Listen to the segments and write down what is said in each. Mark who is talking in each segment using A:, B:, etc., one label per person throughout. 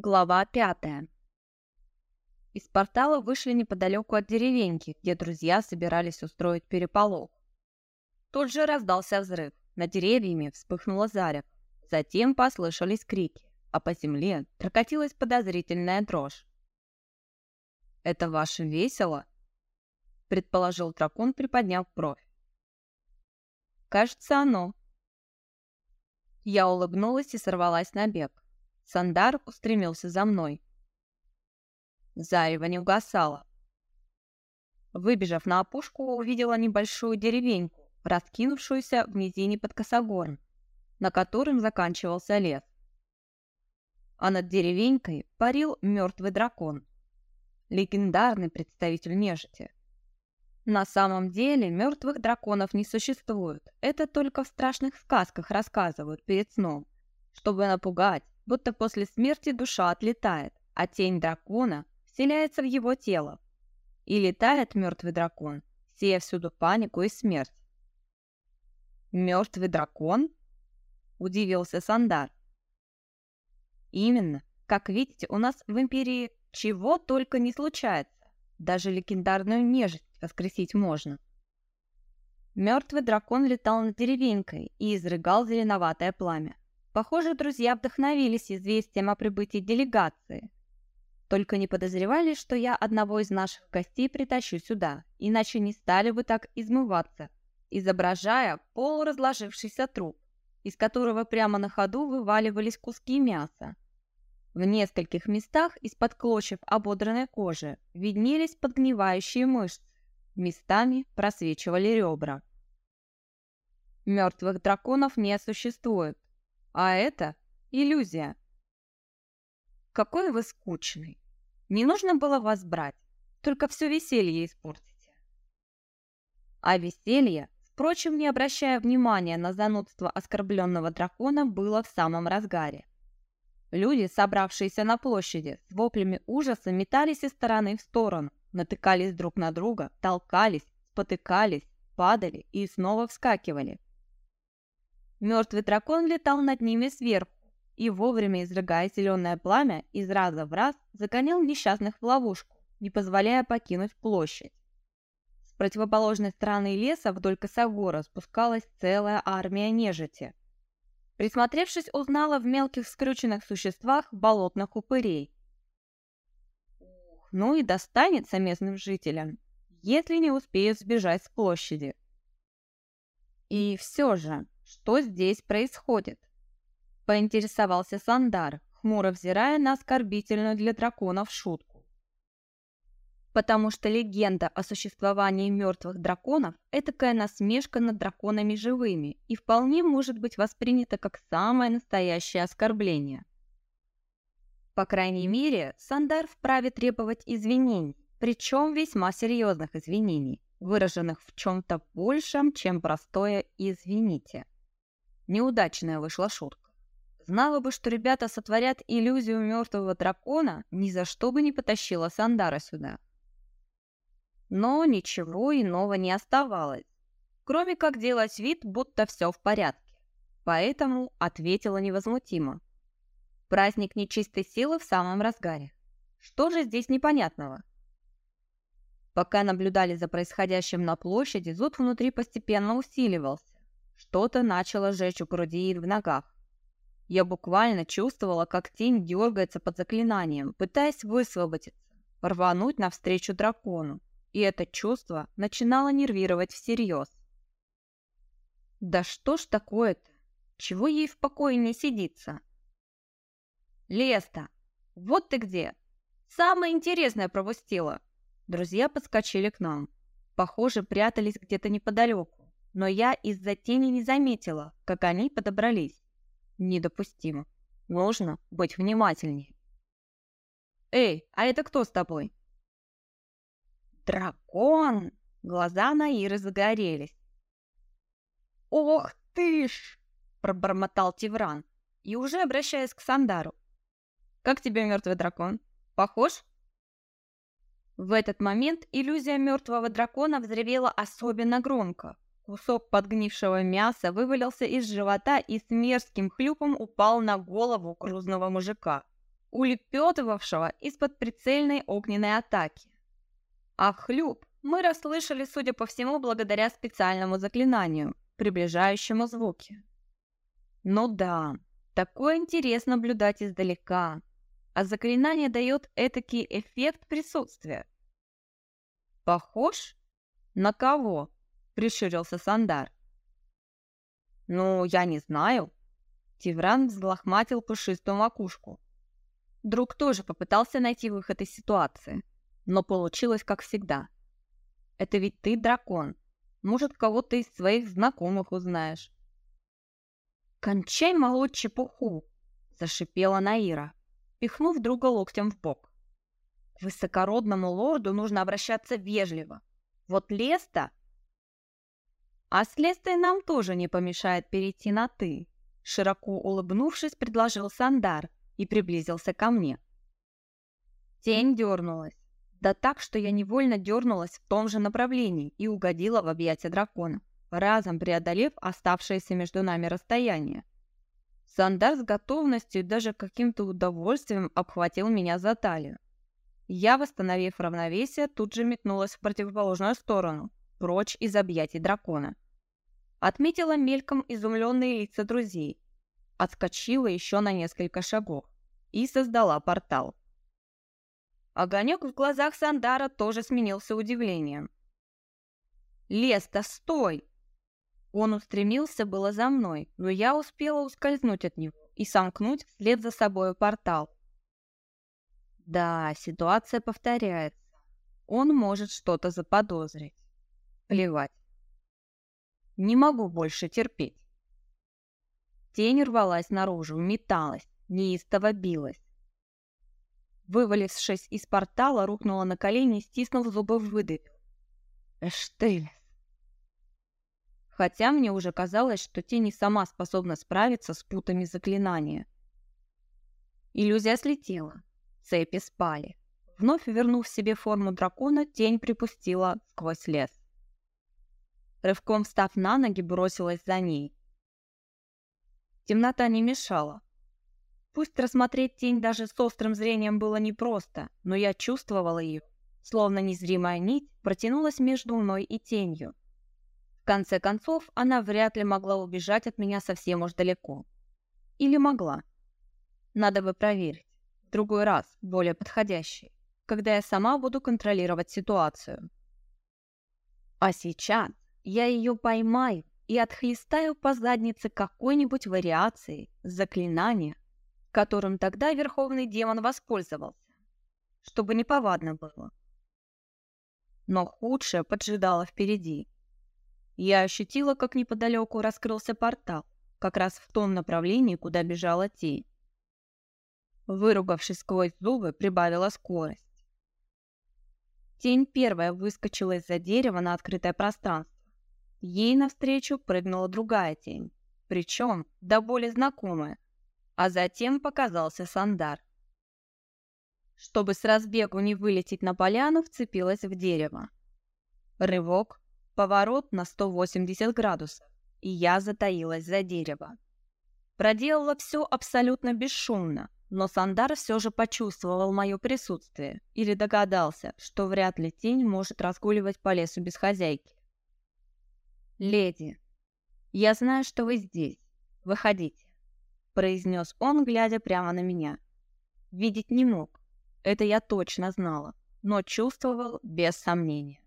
A: Глава пятая. Из портала вышли неподалеку от деревеньки, где друзья собирались устроить переполох. Тут же раздался взрыв. Над деревьями вспыхнула заря. Затем послышались крики, а по земле прокатилась подозрительная дрожь. «Это ваше весело?» — предположил дракон, приподняв бровь. «Кажется, оно». Я улыбнулась и сорвалась на бег. Сандар устремился за мной. Зарево не угасало. Выбежав на опушку, увидела небольшую деревеньку, раскинувшуюся в низине под косогором, на котором заканчивался лес. А над деревенькой парил мертвый дракон, легендарный представитель нежити. На самом деле мертвых драконов не существует, это только в страшных сказках рассказывают перед сном, чтобы напугать будто после смерти душа отлетает, а тень дракона вселяется в его тело. И летает мертвый дракон, сея всюду панику и смерть. «Мертвый дракон?» – удивился Сандар. «Именно. Как видите, у нас в Империи чего только не случается. Даже легендарную нежить воскресить можно». Мертвый дракон летал над деревенькой и изрыгал зеленоватое пламя. Похоже, друзья вдохновились известием о прибытии делегации. Только не подозревали, что я одного из наших гостей притащу сюда, иначе не стали бы так измываться, изображая полуразложившийся труп, из которого прямо на ходу вываливались куски мяса. В нескольких местах из-под клочьев ободранной кожи виднелись подгнивающие мышцы, местами просвечивали ребра. Мертвых драконов не существует, а это иллюзия. Какой вы скучный. Не нужно было вас брать, только все веселье испортите. А веселье, впрочем, не обращая внимания на занудство оскорбленного дракона, было в самом разгаре. Люди, собравшиеся на площади, с воплями ужаса метались из стороны в сторону, натыкались друг на друга, толкались, спотыкались, падали и снова вскакивали. Мертвый дракон летал над ними сверху и, вовремя изрыгая зеленое пламя, из раза в раз загонял несчастных в ловушку, не позволяя покинуть площадь. С противоположной стороны леса вдоль косогора спускалась целая армия нежити. Присмотревшись, узнала в мелких скрюченных существах болотных упырей. Ух, ну и достанется местным жителям, если не успеют сбежать с площади. И все же, что здесь происходит?» Поинтересовался Сандар, хмуро взирая на оскорбительную для драконов шутку. Потому что легенда о существовании мертвых драконов – этакая насмешка над драконами живыми и вполне может быть воспринята как самое настоящее оскорбление. По крайней мере, Сандар вправе требовать извинений, причем весьма серьезных извинений, выраженных в чем-то большем, чем простое «извините». Неудачная вышла шутка. Знала бы, что ребята сотворят иллюзию мертвого дракона, ни за что бы не потащила Сандара сюда. Но ничего иного не оставалось, кроме как делать вид, будто все в порядке. Поэтому ответила невозмутимо. Праздник нечистой силы в самом разгаре. Что же здесь непонятного? Пока наблюдали за происходящим на площади, зуд внутри постепенно усиливался. Что-то начало жечь у груди в ногах. Я буквально чувствовала, как тень дергается под заклинанием, пытаясь высвободиться, рвануть навстречу дракону. И это чувство начинало нервировать всерьез. Да что ж такое-то? Чего ей в покое не сидится? Леста, вот ты где! Самое интересное пропустила. Друзья подскочили к нам. Похоже, прятались где-то неподалеку но я из-за тени не заметила, как они подобрались. Недопустимо. Нужно быть внимательнее. «Эй, а это кто с тобой?» «Дракон!» Глаза Наиры загорелись. «Ох ты ж!» – пробормотал Тивран. И уже обращаясь к Сандару. «Как тебе мертвый дракон? Похож?» В этот момент иллюзия мертвого дракона взревела особенно громко, Кусок подгнившего мяса вывалился из живота и с мерзким хлюпом упал на голову грузного мужика. улепетывавшего из-под прицельной огненной атаки. А хлюп мы расслышали, судя по всему, благодаря специальному заклинанию, приближающему звуки. Ну да, такое интересно наблюдать издалека, а заклинание дает этакий эффект присутствия. «Похож? На кого?» – прищурился Сандар. «Ну, я не знаю». Тивран взлохматил пушистую макушку. Друг тоже попытался найти выход из ситуации, но получилось как всегда. «Это ведь ты дракон. Может, кого-то из своих знакомых узнаешь». «Кончай молоть чепуху!» – зашипела Наира, пихнув друга локтем в бок. Высокородному лорду нужно обращаться вежливо. Вот Леста... А с Лестой нам тоже не помешает перейти на «ты», широко улыбнувшись, предложил Сандар и приблизился ко мне. Тень дернулась. Да так, что я невольно дернулась в том же направлении и угодила в объятия дракона, разом преодолев оставшееся между нами расстояние. Сандар с готовностью и даже каким-то удовольствием обхватил меня за талию. Я, восстановив равновесие, тут же метнулась в противоположную сторону, прочь из объятий дракона. Отметила мельком изумленные лица друзей, отскочила еще на несколько шагов и создала портал. Огонек в глазах Сандара тоже сменился удивлением. «Леста, стой!» Он устремился было за мной, но я успела ускользнуть от него и сомкнуть вслед за собой портал. Да, ситуация повторяется. Он может что-то заподозрить. Плевать. Не могу больше терпеть. Тень рвалась наружу, металась, неистово билась. Вывалившись из портала, рухнула на колени, стиснув зубы, выдавил. Эштель. Хотя мне уже казалось, что тень и сама способна справиться с путами заклинания. Иллюзия слетела. Цепи спали. Вновь вернув себе форму дракона, тень припустила сквозь лес. Рывком встав на ноги, бросилась за ней. Темнота не мешала. Пусть рассмотреть тень даже с острым зрением было непросто, но я чувствовала ее, словно незримая нить протянулась между мной и тенью. В конце концов, она вряд ли могла убежать от меня совсем уж далеко. Или могла. Надо бы проверить другой раз, более подходящий, когда я сама буду контролировать ситуацию. А сейчас я ее поймаю и отхлестаю по заднице какой-нибудь вариации заклинания, которым тогда верховный демон воспользовался, чтобы неповадно было. Но худшее поджидало впереди. Я ощутила, как неподалеку раскрылся портал, как раз в том направлении, куда бежала тень. Выругавшись сквозь зубы, прибавила скорость. Тень первая выскочила из-за дерева на открытое пространство. Ей навстречу прыгнула другая тень, причем до боли знакомая, а затем показался Сандар. Чтобы с разбегу не вылететь на поляну, вцепилась в дерево. Рывок, поворот на 180 градусов, и я затаилась за дерево. Проделала все абсолютно бесшумно, но Сандар все же почувствовал мое присутствие или догадался, что вряд ли тень может разгуливать по лесу без хозяйки. «Леди, я знаю, что вы здесь. Выходите», — произнес он, глядя прямо на меня. Видеть не мог, это я точно знала, но чувствовал без сомнения.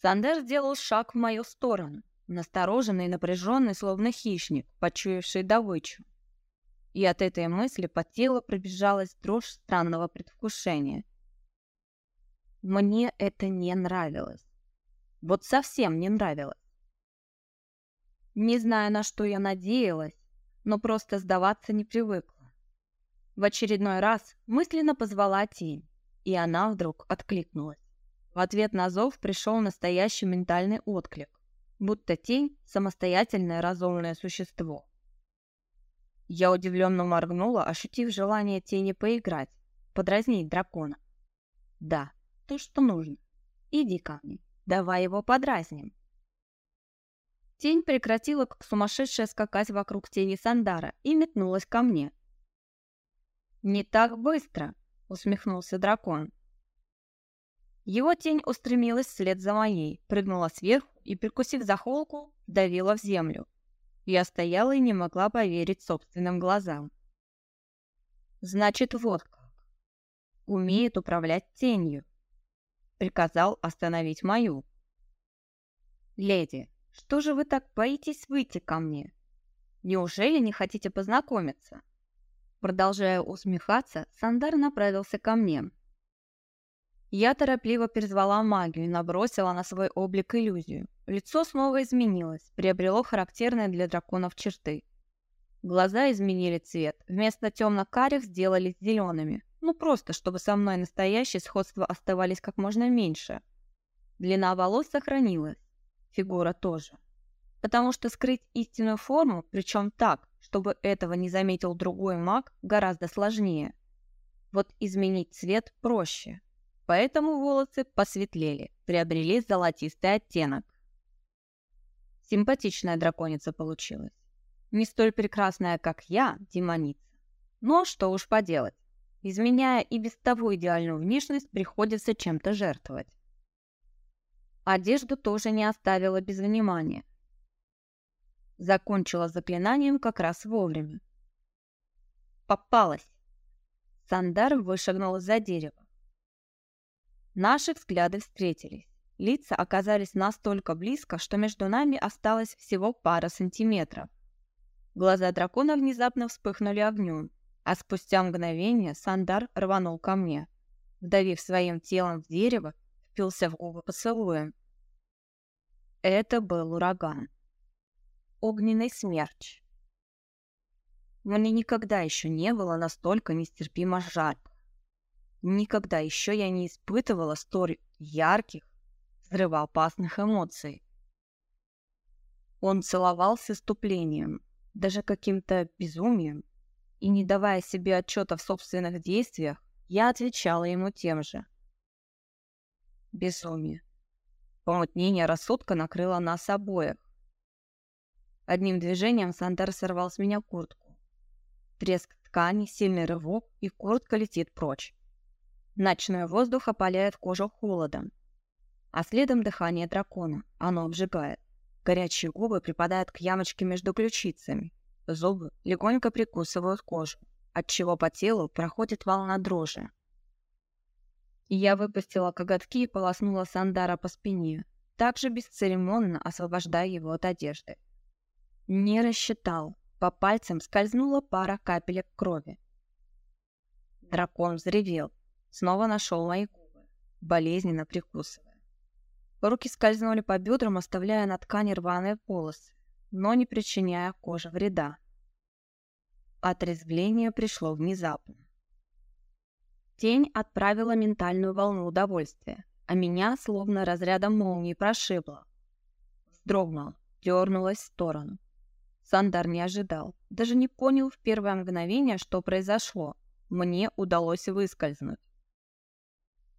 A: Сандер сделал шаг в мою сторону, настороженный и напряженный, словно хищник, почуявший добычу и от этой мысли по телу пробежалась дрожь странного предвкушения. Мне это не нравилось. Вот совсем не нравилось. Не знаю, на что я надеялась, но просто сдаваться не привыкла. В очередной раз мысленно позвала тень, и она вдруг откликнулась. В ответ на зов пришел настоящий ментальный отклик, будто тень – самостоятельное разумное существо. Я удивленно моргнула, ощутив желание тени поиграть, подразнить дракона. Да, то, что нужно. Иди ко мне, давай его подразним. Тень прекратила, как сумасшедшая, скакать вокруг тени Сандара и метнулась ко мне. «Не так быстро!» — усмехнулся дракон. Его тень устремилась вслед за моей, прыгнула сверху и, прикусив за холку, давила в землю. Я стояла и не могла поверить собственным глазам. Значит, вот как. Умеет управлять тенью. Приказал остановить мою. Леди, что же вы так боитесь выйти ко мне? Неужели не хотите познакомиться? Продолжая усмехаться, Сандар направился ко мне. Я торопливо перезвала магию и набросила на свой облик иллюзию. Лицо снова изменилось, приобрело характерные для драконов черты. Глаза изменили цвет, вместо темно-карих сделались зелеными. Ну просто, чтобы со мной настоящие сходства оставались как можно меньше. Длина волос сохранилась, фигура тоже. Потому что скрыть истинную форму, причем так, чтобы этого не заметил другой маг, гораздо сложнее. Вот изменить цвет проще поэтому волосы посветлели, приобрели золотистый оттенок. Симпатичная драконица получилась. Не столь прекрасная, как я, демоница. Но что уж поделать. Изменяя и без того идеальную внешность, приходится чем-то жертвовать. Одежду тоже не оставила без внимания. Закончила заклинанием как раз вовремя. Попалась. Сандар вышагнул за дерево. Наши взгляды встретились. Лица оказались настолько близко, что между нами осталось всего пара сантиметров. Глаза дракона внезапно вспыхнули огнем, а спустя мгновение Сандар рванул ко мне. Вдавив своим телом в дерево, впился в губы поцелуем. Это был ураган. Огненный смерч. Мне никогда еще не было настолько нестерпимо жарко. Никогда еще я не испытывала столь ярких, взрывоопасных эмоций. Он целовал с иступлением, даже каким-то безумием, и, не давая себе отчета в собственных действиях, я отвечала ему тем же. Безумие. Помутнение рассудка накрыло нас обоих. Одним движением Сандер сорвал с меня куртку. Треск ткани, сильный рывок, и куртка летит прочь. Ночной воздух опаляет кожу холодом, а следом дыхание дракона. Оно обжигает. Горячие губы припадают к ямочке между ключицами. Зубы легонько прикусывают кожу, отчего по телу проходит волна дрожи. Я выпустила коготки и полоснула Сандара по спине, также бесцеремонно освобождая его от одежды. Не рассчитал. По пальцам скользнула пара капелек крови. Дракон взревел, Снова нашел мои губы, болезненно прикусывая. Руки скользнули по бедрам, оставляя на ткани рваные полосы, но не причиняя коже вреда. Отрезвление пришло внезапно. Тень отправила ментальную волну удовольствия, а меня словно разрядом молнии прошибло. Вздрогнул, дернулась в сторону. Сандар не ожидал, даже не понял в первое мгновение, что произошло. Мне удалось выскользнуть.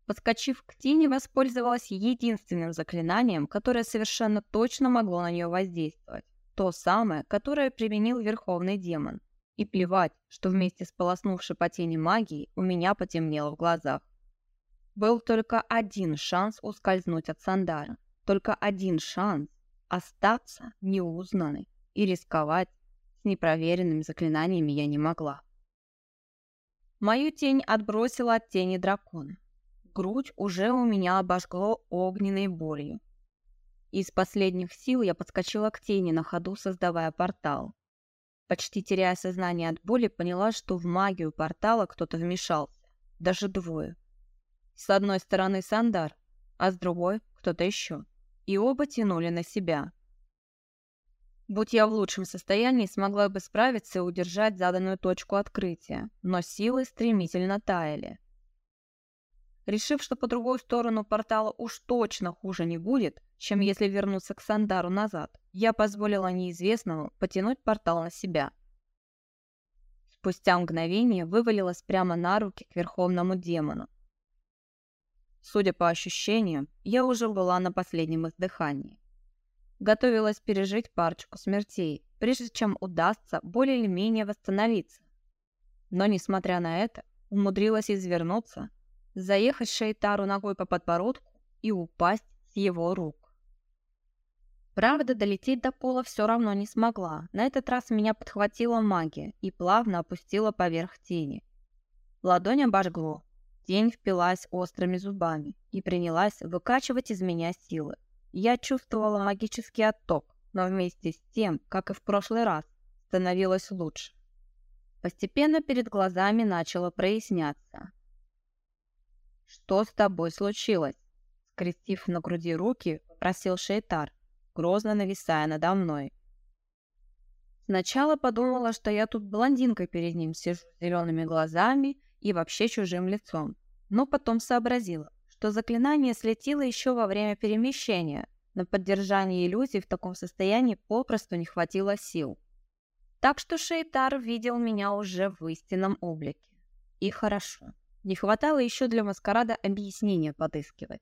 A: Подскочив к тени, воспользовалась единственным заклинанием, которое совершенно точно могло на нее воздействовать. То самое, которое применил Верховный Демон. И плевать, что вместе с полоснувшей по тени магией у меня потемнело в глазах. Был только один шанс ускользнуть от Сандара. Только один шанс остаться неузнанной и рисковать с непроверенными заклинаниями я не могла. Мою тень отбросила от тени дракона грудь уже у меня обожгло огненной болью. Из последних сил я подскочила к тени на ходу, создавая портал. Почти теряя сознание от боли, поняла, что в магию портала кто-то вмешался. Даже двое. С одной стороны Сандар, а с другой кто-то еще. И оба тянули на себя. Будь я в лучшем состоянии, смогла бы справиться и удержать заданную точку открытия, но силы стремительно таяли. Решив, что по другую сторону портала уж точно хуже не будет, чем если вернуться к Сандару назад, я позволила неизвестному потянуть портал на себя. Спустя мгновение вывалилась прямо на руки к верховному демону. Судя по ощущениям, я уже была на последнем издыхании. Готовилась пережить парочку смертей, прежде чем удастся более или менее восстановиться. Но, несмотря на это, умудрилась извернуться, заехать Шейтару ногой по подбородку и упасть с его рук. Правда, долететь до пола все равно не смогла. На этот раз меня подхватила магия и плавно опустила поверх тени. Ладонь обожгло. Тень впилась острыми зубами и принялась выкачивать из меня силы. Я чувствовала магический отток, но вместе с тем, как и в прошлый раз, становилось лучше. Постепенно перед глазами начало проясняться. «Что с тобой случилось?» Скрестив на груди руки, попросил Шейтар, грозно нависая надо мной. Сначала подумала, что я тут блондинкой перед ним сижу с зелеными глазами и вообще чужим лицом, но потом сообразила, что заклинание слетело еще во время перемещения. На поддержание иллюзий в таком состоянии попросту не хватило сил. Так что Шейтар видел меня уже в истинном облике. И хорошо. Не хватало еще для маскарада объяснения подыскивать.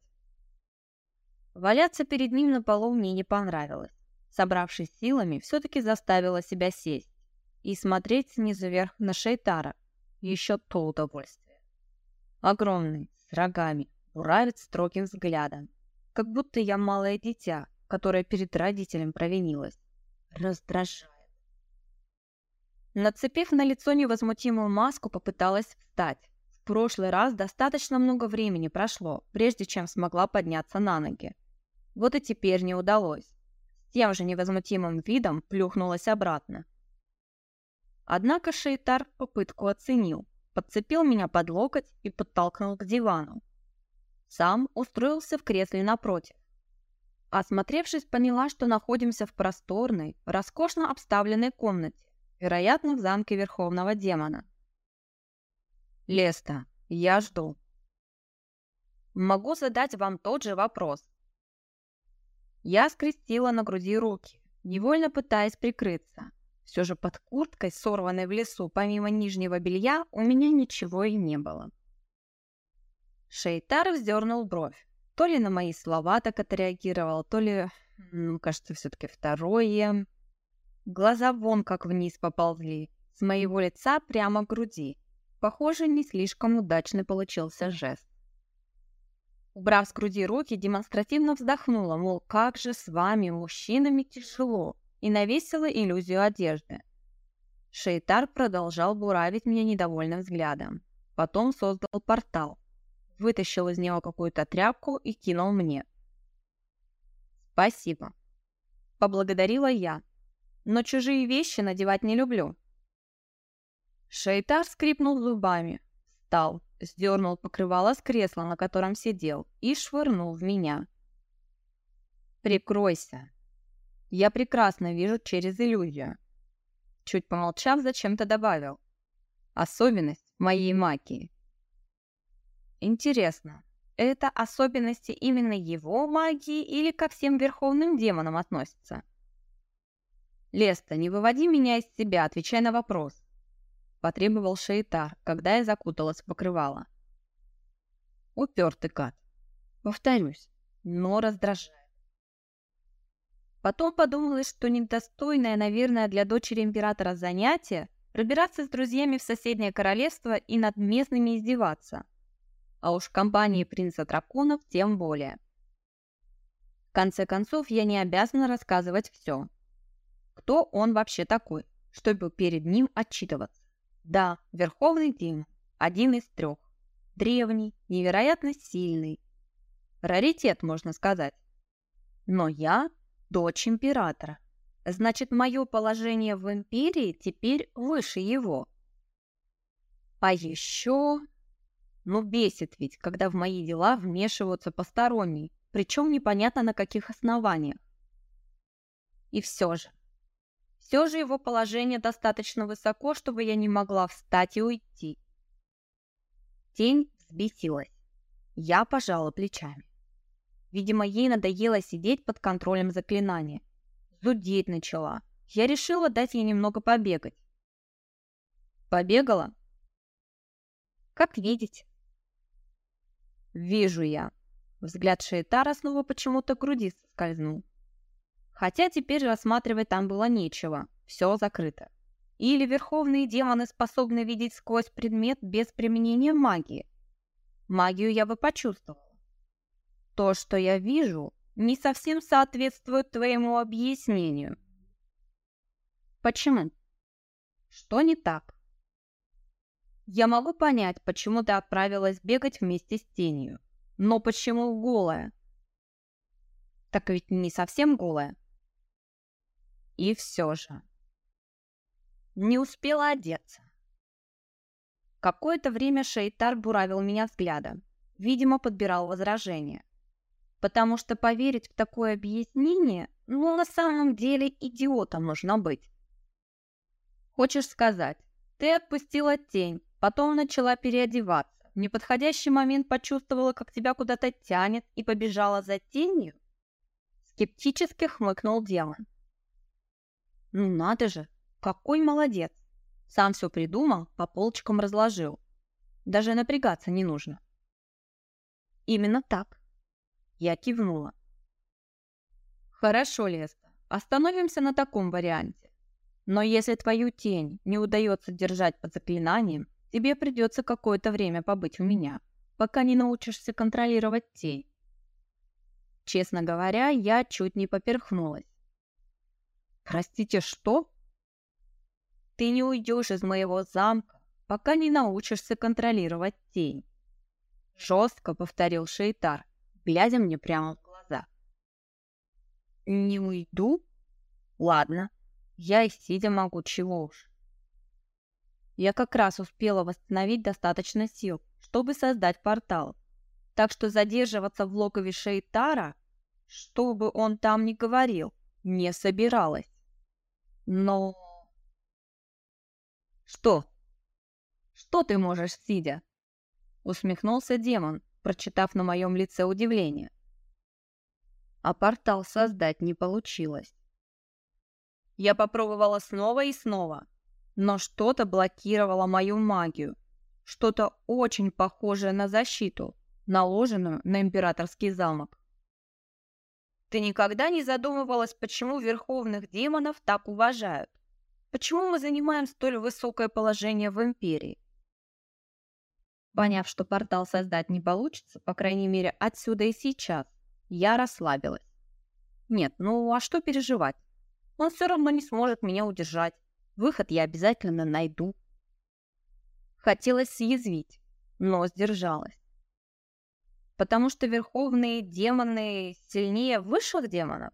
A: Валяться перед ним на полу мне не понравилось. Собравшись силами, все-таки заставила себя сесть и смотреть снизу вверх на Шейтара. Еще то удовольствие. Огромный, с рогами, буравит строгим взглядом. Как будто я малое дитя, которое перед родителем провинилось. Раздражает. Нацепив на лицо невозмутимую маску, попыталась встать. В прошлый раз достаточно много времени прошло, прежде чем смогла подняться на ноги. Вот и теперь не удалось. С тем же невозмутимым видом плюхнулась обратно. Однако Шейтар попытку оценил, подцепил меня под локоть и подтолкнул к дивану. Сам устроился в кресле напротив. Осмотревшись, поняла, что находимся в просторной, роскошно обставленной комнате, вероятно, в замке Верховного Демона. «Леста, я жду». «Могу задать вам тот же вопрос». Я скрестила на груди руки, невольно пытаясь прикрыться. Все же под курткой, сорванной в лесу, помимо нижнего белья, у меня ничего и не было. Шейтар вздернул бровь. То ли на мои слова так отреагировал, то ли, ну, кажется, все-таки второе. Глаза вон как вниз поползли, с моего лица прямо к груди. Похоже, не слишком удачный получился жест. Убрав с груди руки, демонстративно вздохнула, мол, как же с вами, мужчинами, тяжело, и навесила иллюзию одежды. Шейтар продолжал буравить меня недовольным взглядом. Потом создал портал, вытащил из него какую-то тряпку и кинул мне. «Спасибо», — поблагодарила я, но чужие вещи надевать не люблю. Шейтар скрипнул зубами, встал, сдернул покрывало с кресла, на котором сидел, и швырнул в меня. «Прикройся. Я прекрасно вижу через иллюзию». Чуть помолчав, зачем-то добавил. «Особенность моей магии. Интересно, это особенности именно его магии или ко всем верховным демонам относятся? Леста, не выводи меня из себя, отвечай на вопрос. Потребовал Шейтар, когда я закуталась в покрывало. Упертый гад. Повторюсь, но раздражает. Потом подумалось, что недостойное, наверное, для дочери императора занятие пробираться с друзьями в соседнее королевство и над местными издеваться а уж компании принца драконов тем более. В конце концов, я не обязана рассказывать все. Кто он вообще такой, чтобы перед ним отчитываться? Да, верховный демон, один из трех. Древний, невероятно сильный. Раритет, можно сказать. Но я дочь императора. Значит, мое положение в империи теперь выше его. А еще но бесит ведь, когда в мои дела вмешиваются посторонние, причем непонятно на каких основаниях. И все же. Все же его положение достаточно высоко, чтобы я не могла встать и уйти. Тень взбесилась. Я пожала плечами. Видимо, ей надоело сидеть под контролем заклинания. Зудеть начала. Я решила дать ей немного побегать. Побегала? Как видеть. «Вижу я». Взгляд Шейтара снова почему-то к груди скользнул. Хотя теперь рассматривать там было нечего, все закрыто. Или верховные демоны способны видеть сквозь предмет без применения магии? Магию я бы почувствовала. То, что я вижу, не совсем соответствует твоему объяснению. Почему? Что не так? Я могу понять, почему ты отправилась бегать вместе с тенью. Но почему голая? Так ведь не совсем голая. И все же. Не успела одеться. Какое-то время Шейтар буравил меня взглядом. Видимо, подбирал возражения. Потому что поверить в такое объяснение, ну, на самом деле, идиотом нужно быть. Хочешь сказать, ты отпустила тень, потом начала переодеваться, в неподходящий момент почувствовала, как тебя куда-то тянет и побежала за тенью? Скептически хмыкнул демон. Ну надо же, какой молодец. Сам все придумал, по полочкам разложил. Даже напрягаться не нужно. Именно так. Я кивнула. Хорошо, Леста, остановимся на таком варианте. Но если твою тень не удается держать под заклинанием, тебе придется какое-то время побыть у меня, пока не научишься контролировать тень. Честно говоря, я чуть не поперхнулась. Простите, что? Ты не уйдешь из моего замка, пока не научишься контролировать тень. Жестко повторил Шейтар, глядя мне прямо в глаза. Не уйду? Ладно, я и сидя могу, чего уж. Я как раз успела восстановить достаточно сил, чтобы создать портал. Так что задерживаться в логове Шейтара, что бы он там ни говорил, не собиралась. Но... Что? Что ты можешь, сидя? Усмехнулся демон, прочитав на моем лице удивление. А портал создать не получилось. Я попробовала снова и снова, но что-то блокировало мою магию. Что-то очень похожее на защиту, наложенную на императорский замок. Ты никогда не задумывалась, почему верховных демонов так уважают? Почему мы занимаем столь высокое положение в империи? Поняв, что портал создать не получится, по крайней мере, отсюда и сейчас, я расслабилась. Нет, ну а что переживать? Он все равно не сможет меня удержать. Выход я обязательно найду. Хотелось съязвить, но сдержалась. Потому что верховные демоны сильнее высших демонов?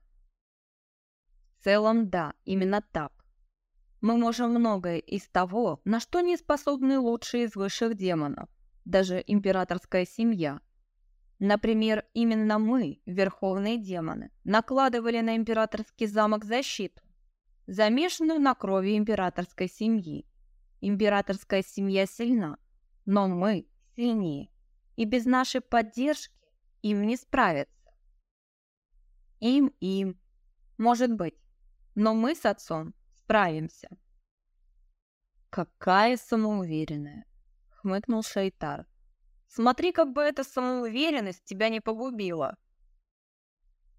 A: В целом, да, именно так. Мы можем многое из того, на что не способны лучшие из высших демонов даже императорская семья. Например, именно мы, верховные демоны, накладывали на императорский замок защиту, замешанную на крови императорской семьи. Императорская семья сильна, но мы сильнее, и без нашей поддержки им не справиться. Им, им, может быть, но мы с отцом справимся. Какая самоуверенная хмыкнул Шайтар. «Смотри, как бы эта самоуверенность тебя не погубила».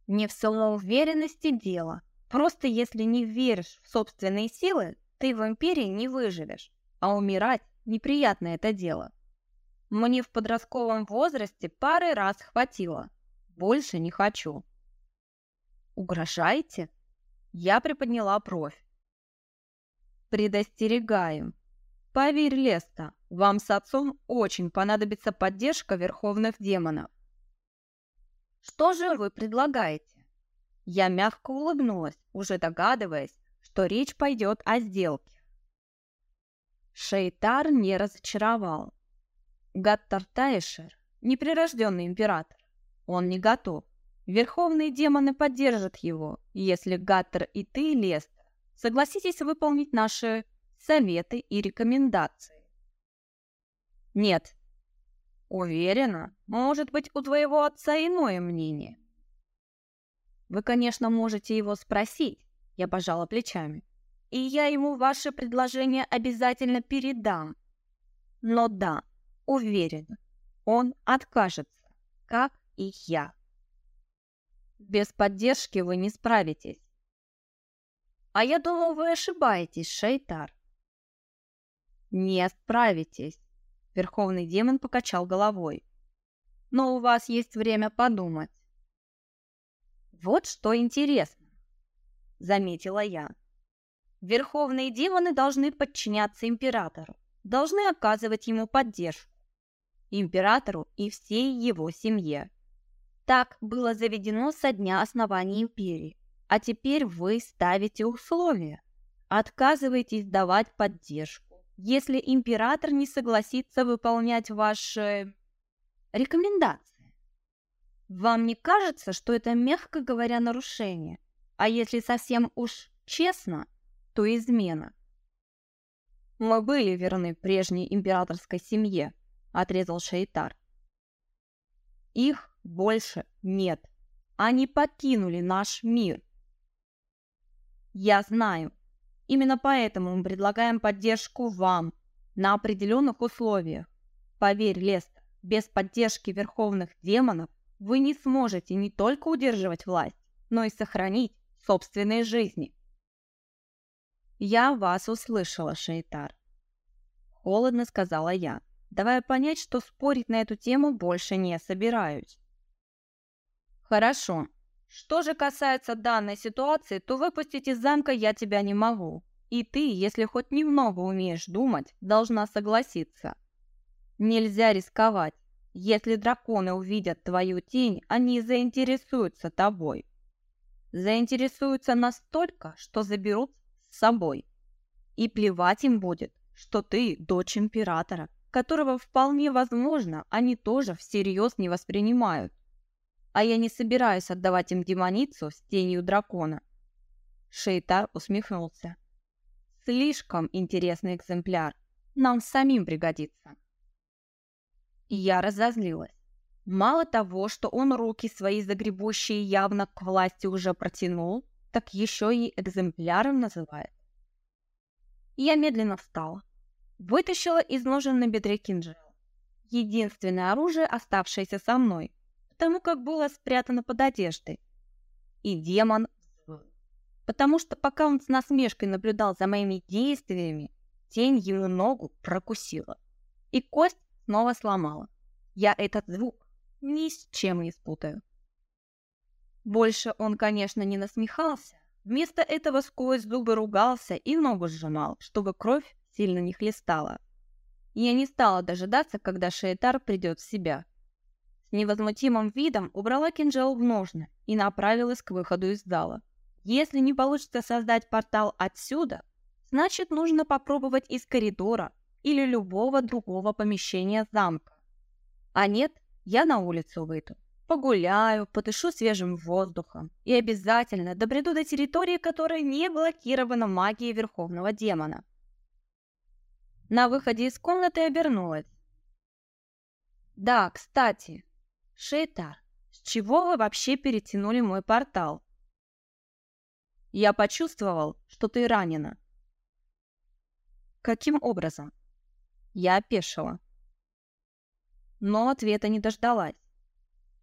A: «Не в самоуверенности дело. Просто если не веришь в собственные силы, ты в Империи не выживешь, а умирать – неприятное это дело. Мне в подростковом возрасте пары раз хватило. Больше не хочу». «Угрожаете?» Я приподняла бровь. «Предостерегаю. Поверь, Леста, вам с отцом очень понадобится поддержка верховных демонов. Что же вы предлагаете? Я мягко улыбнулась, уже догадываясь, что речь пойдет о сделке. Шейтар не разочаровал. Гаттар Тайшер – неприрожденный император. Он не готов. Верховные демоны поддержат его, если Гаттер и ты, Лестер, согласитесь выполнить наши советы и рекомендации. Нет. Уверена, может быть, у твоего отца иное мнение. Вы, конечно, можете его спросить, я пожала плечами. И я ему ваше предложение обязательно передам. Но да, уверена, он откажется, как и я. Без поддержки вы не справитесь. А я думал, вы ошибаетесь, Шейтар. Не справитесь. Верховный демон покачал головой. Но у вас есть время подумать. Вот что интересно, заметила я. Верховные демоны должны подчиняться императору, должны оказывать ему поддержку. Императору и всей его семье. Так было заведено со дня основания империи. А теперь вы ставите условия. Отказываетесь давать поддержку, если император не согласится выполнять ваши рекомендации. Вам не кажется, что это, мягко говоря, нарушение? А если совсем уж честно, то измена. Мы были верны прежней императорской семье, отрезал Шейтар. Их больше нет. Они покинули наш мир. Я знаю. Именно поэтому мы предлагаем поддержку вам на определенных условиях. Поверь, Леста, без поддержки верховных демонов вы не сможете не только удерживать власть, но и сохранить собственные жизни. Я вас услышала, Шейтар. Холодно сказала я, давая понять, что спорить на эту тему больше не собираюсь. Хорошо, что же касается данной ситуации, то выпустить из замка я тебя не могу. И ты, если хоть немного умеешь думать, должна согласиться. Нельзя рисковать. Если драконы увидят твою тень, они заинтересуются тобой. Заинтересуются настолько, что заберут с собой. И плевать им будет, что ты дочь императора, которого вполне возможно они тоже всерьез не воспринимают а я не собираюсь отдавать им демоницу с тенью дракона. Шейтар усмехнулся. Слишком интересный экземпляр. Нам самим пригодится. Я разозлилась. Мало того, что он руки свои загребущие явно к власти уже протянул, так еще и экземпляром называет. Я медленно встала. Вытащила из ножен на бедре кинжал. Единственное оружие, оставшееся со мной тому как было спрятано под одеждой. И демон. Потому что пока он с насмешкой наблюдал за моими действиями, тень его ногу прокусила. И кость снова сломала. Я этот звук ни с чем не спутаю. Больше он, конечно, не насмехался. Вместо этого сквозь зубы ругался и ногу сжимал, чтобы кровь сильно не хлестала. Я не стала дожидаться, когда Шейтар придет в себя. С невозмутимым видом убрала кинжал в ножны и направилась к выходу из зала. Если не получится создать портал отсюда, значит нужно попробовать из коридора или любого другого помещения замка. А нет, я на улицу выйду. Погуляю, подышу свежим воздухом и обязательно добреду до территории, которая не блокирована магией Верховного Демона. На выходе из комнаты обернулась. Да, кстати, Шейтар, с чего вы вообще перетянули мой портал? Я почувствовал, что ты ранена. Каким образом? Я опешила. Но ответа не дождалась.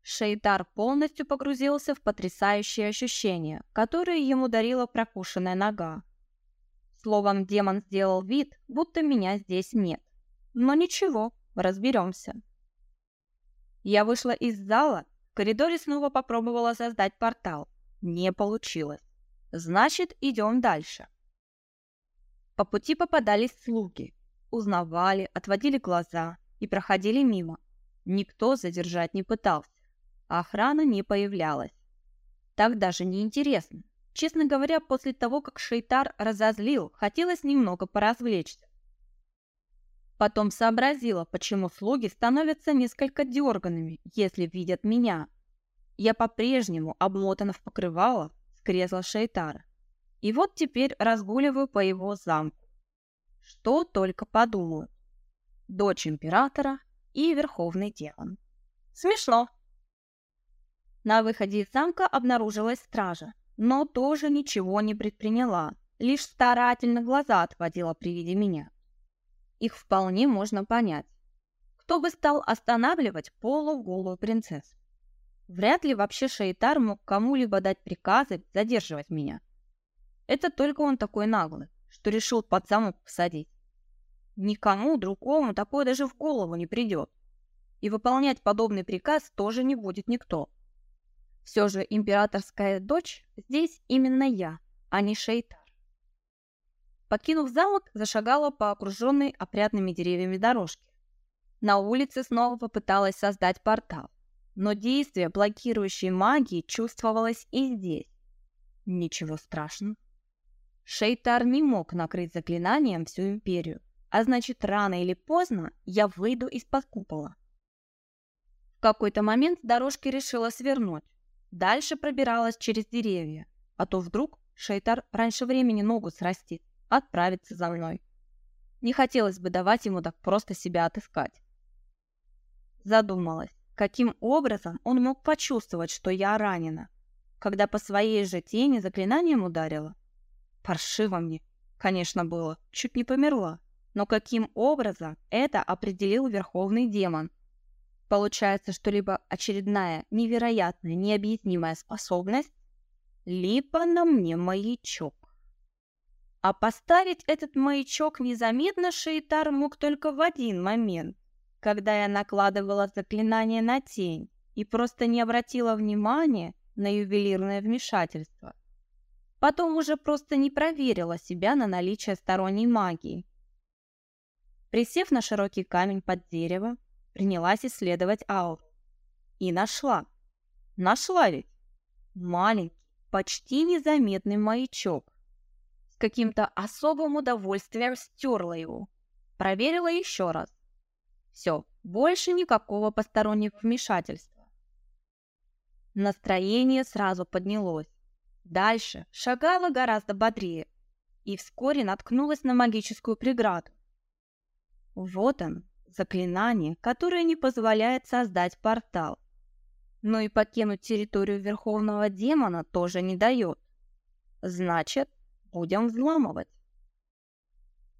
A: Шейтар полностью погрузился в потрясающие ощущения, которые ему дарила прокушенная нога. Словом, демон сделал вид, будто меня здесь нет. Но ничего, разберемся. Я вышла из зала, в коридоре снова попробовала создать портал. Не получилось. Значит, идем дальше. По пути попадались слуги. Узнавали, отводили глаза и проходили мимо. Никто задержать не пытался. охрана не появлялась. Так даже не интересно. Честно говоря, после того, как Шейтар разозлил, хотелось немного поразвлечься. Потом сообразила, почему слуги становятся несколько дерганными, если видят меня. Я по-прежнему обмотана в покрывало с кресла Шейтара. И вот теперь разгуливаю по его замку. Что только подумают. Дочь императора и верховный демон. Смешно. На выходе из замка обнаружилась стража, но тоже ничего не предприняла, лишь старательно глаза отводила при виде меня их вполне можно понять. Кто бы стал останавливать полуголую принцессу? Вряд ли вообще Шейтар мог кому-либо дать приказы задерживать меня. Это только он такой наглый, что решил под замок посадить. Никому другому такое даже в голову не придет. И выполнять подобный приказ тоже не будет никто. Все же императорская дочь здесь именно я, а не Шейтар. Покинув замок, зашагала по окруженной опрятными деревьями дорожке. На улице снова попыталась создать портал, но действие блокирующей магии чувствовалось и здесь. Ничего страшного. Шейтар не мог накрыть заклинанием всю империю, а значит, рано или поздно я выйду из-под купола. В какой-то момент дорожка решила свернуть. Дальше пробиралась через деревья, а то вдруг Шейтар раньше времени ногу срастит, отправится за мной. Не хотелось бы давать ему так просто себя отыскать. Задумалась, каким образом он мог почувствовать, что я ранена, когда по своей же тени заклинанием ударила. Паршиво мне, конечно, было, чуть не померла. Но каким образом это определил верховный демон? Получается, что либо очередная невероятная, необъяснимая способность, либо на мне маячок. А поставить этот маячок незаметно Шейтар мог только в один момент, когда я накладывала заклинание на тень и просто не обратила внимания на ювелирное вмешательство. Потом уже просто не проверила себя на наличие сторонней магии. Присев на широкий камень под дерево, принялась исследовать ауру. И нашла. Нашла ведь. Маленький, почти незаметный маячок. С каким-то особым удовольствием стерла его. Проверила еще раз. Все, больше никакого постороннего вмешательства. Настроение сразу поднялось. Дальше шагала гораздо бодрее и вскоре наткнулась на магическую преграду. Вот он, заклинание, которое не позволяет создать портал. Но и покинуть территорию Верховного Демона тоже не дает. Значит, будем взламывать.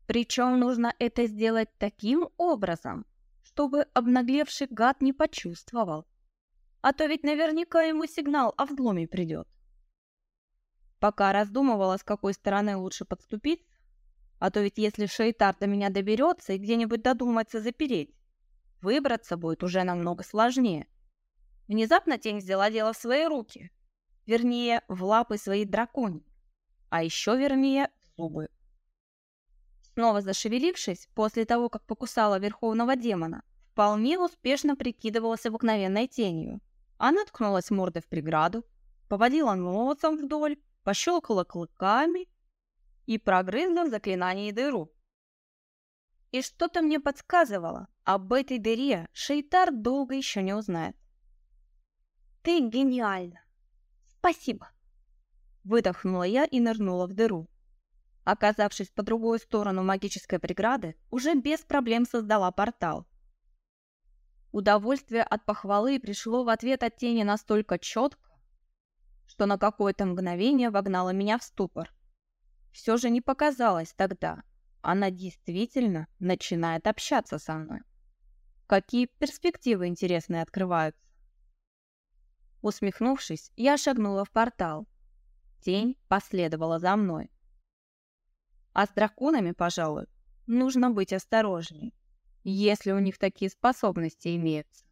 A: Причем нужно это сделать таким образом, чтобы обнаглевший гад не почувствовал. А то ведь наверняка ему сигнал о взломе придет. Пока раздумывала, с какой стороны лучше подступить, а то ведь если Шейтар до меня доберется и где-нибудь додумается запереть, выбраться будет уже намного сложнее. Внезапно тень взяла дело в свои руки. Вернее, в лапы своей дракони. А еще вернее, в зубы. Снова зашевелившись, после того, как покусала верховного демона, вполне успешно прикидывалась обыкновенной тенью. Она ткнулась мордой в преграду, поводила носом вдоль, пощелкала клыками и прогрызла в заклинании дыру. И что-то мне подсказывало, об этой дыре Шейтар долго еще не узнает. «Ты гениальна! Спасибо!» Выдохнула я и нырнула в дыру. Оказавшись по другую сторону магической преграды, уже без проблем создала портал. Удовольствие от похвалы пришло в ответ от тени настолько четко, что на какое-то мгновение вогнало меня в ступор. Все же не показалось тогда. Она действительно начинает общаться со мной. Какие перспективы интересные открываются. Усмехнувшись, я шагнула в портал. Тень последовала за мной. А с драконами, пожалуй, нужно быть осторожней, если у них такие способности имеются.